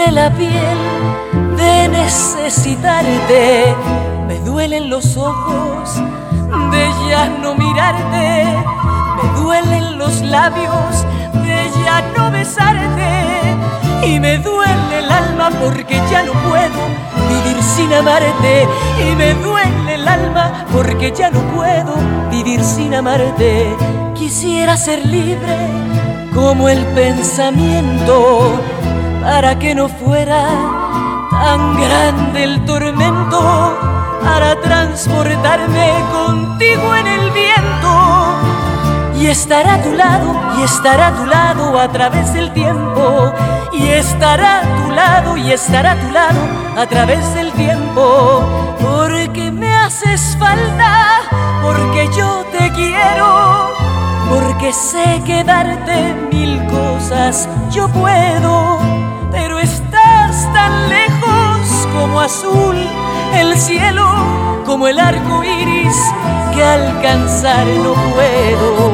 duele la piel de necesitarte, me duelen los ojos de ya no mirarte, me duelen los labios de ya no besarte. Y me duele el alma porque ya no puedo vivir sin amarte. Y me duele el alma porque ya no puedo vivir sin amarte. Quisiera ser libre como el pensamiento para que no fuera tan grande el tormento para transportarme contigo en el viento. Y estar a tu lado y estar a tu lado a través del tiempo y estará a tu lado y estará a tu lado a través del tiempo. Porque me haces falta porque yo te quiero porque sé que darte mil cosas yo puedo azul el cielo como el arco iris que alcanzar no puedo